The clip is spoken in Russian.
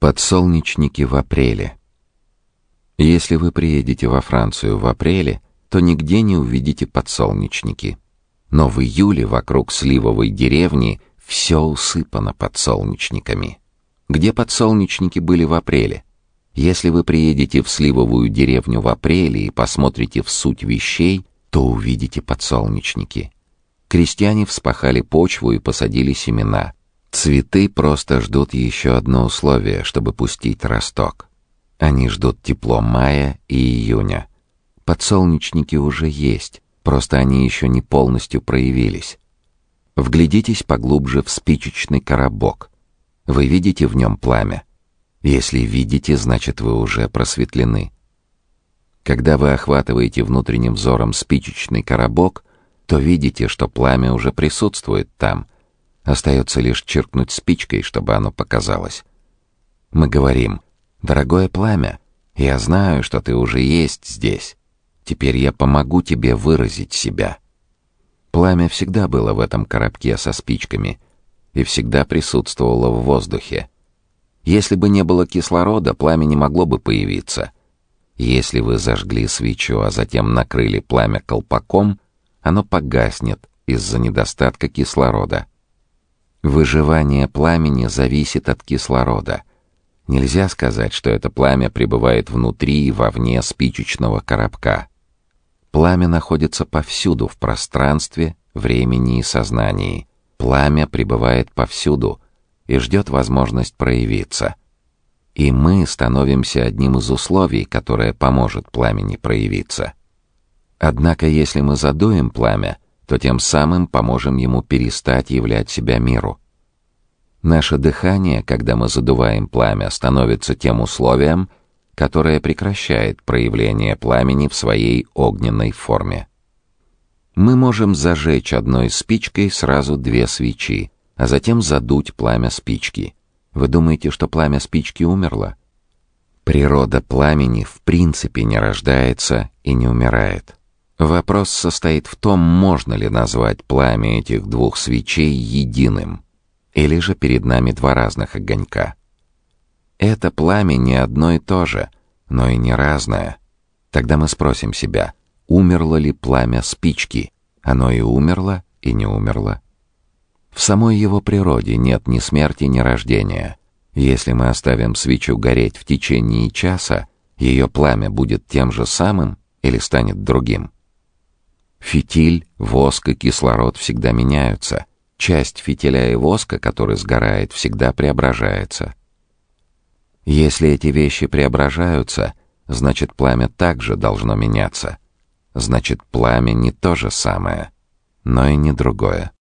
Подсолнечники в апреле. Если вы приедете во Францию в апреле, то нигде не увидите подсолнечники. Но в июле вокруг сливовой деревни все усыпано подсолнечниками. Где подсолнечники были в апреле? Если вы приедете в сливовую деревню в апреле и посмотрите в суть вещей, то увидите подсолнечники. Крестьяне вспахали почву и посадили семена — Цветы просто ждут еще одно условие, чтобы пустить росток. Они ждут тепло мая и июня. Подсолнечники уже есть, просто они еще не полностью проявились. Вглядитесь поглубже в спичечный коробок. Вы видите в нем пламя? Если видите, значит вы уже просветлены. Когда вы охватываете внутренним взором спичечный коробок, то видите, что пламя уже присутствует там — Остается лишь чиркнуть спичкой, чтобы оно показалось. Мы говорим, «Дорогое пламя, я знаю, что ты уже есть здесь. Теперь я помогу тебе выразить себя». Пламя всегда было в этом коробке со спичками и всегда присутствовало в воздухе. Если бы не было кислорода, пламя не могло бы появиться. Если вы зажгли свечу, а затем накрыли пламя колпаком, оно погаснет из-за недостатка кислорода. Выживание пламени зависит от кислорода. Нельзя сказать, что это пламя пребывает внутри и вовне спичечного коробка. Пламя находится повсюду в пространстве, времени и сознании. Пламя пребывает повсюду и ждет возможность проявиться. И мы становимся одним из условий, которое поможет пламени проявиться. Однако если мы задуем пламя, то тем самым поможем ему перестать являть себя миру. Наше дыхание, когда мы задуваем пламя, становится тем условием, которое прекращает проявление пламени в своей огненной форме. Мы можем зажечь одной спичкой сразу две свечи, а затем задуть пламя спички. Вы думаете, что пламя спички умерло? Природа пламени в принципе не рождается и не умирает. Вопрос состоит в том, можно ли назвать пламя этих двух свечей единым, или же перед нами два разных огонька. Это пламя не одно и то же, но и не разное. Тогда мы спросим себя, умерло ли пламя спички? Оно и умерло, и не умерло. В самой его природе нет ни смерти, ни рождения. Если мы оставим свечу гореть в течение часа, ее пламя будет тем же самым или станет другим. Фитиль, воск и кислород всегда меняются. Часть фитиля и воска, который сгорает, всегда преображается. Если эти вещи преображаются, значит пламя также должно меняться. Значит, пламя не то же самое, но и не другое.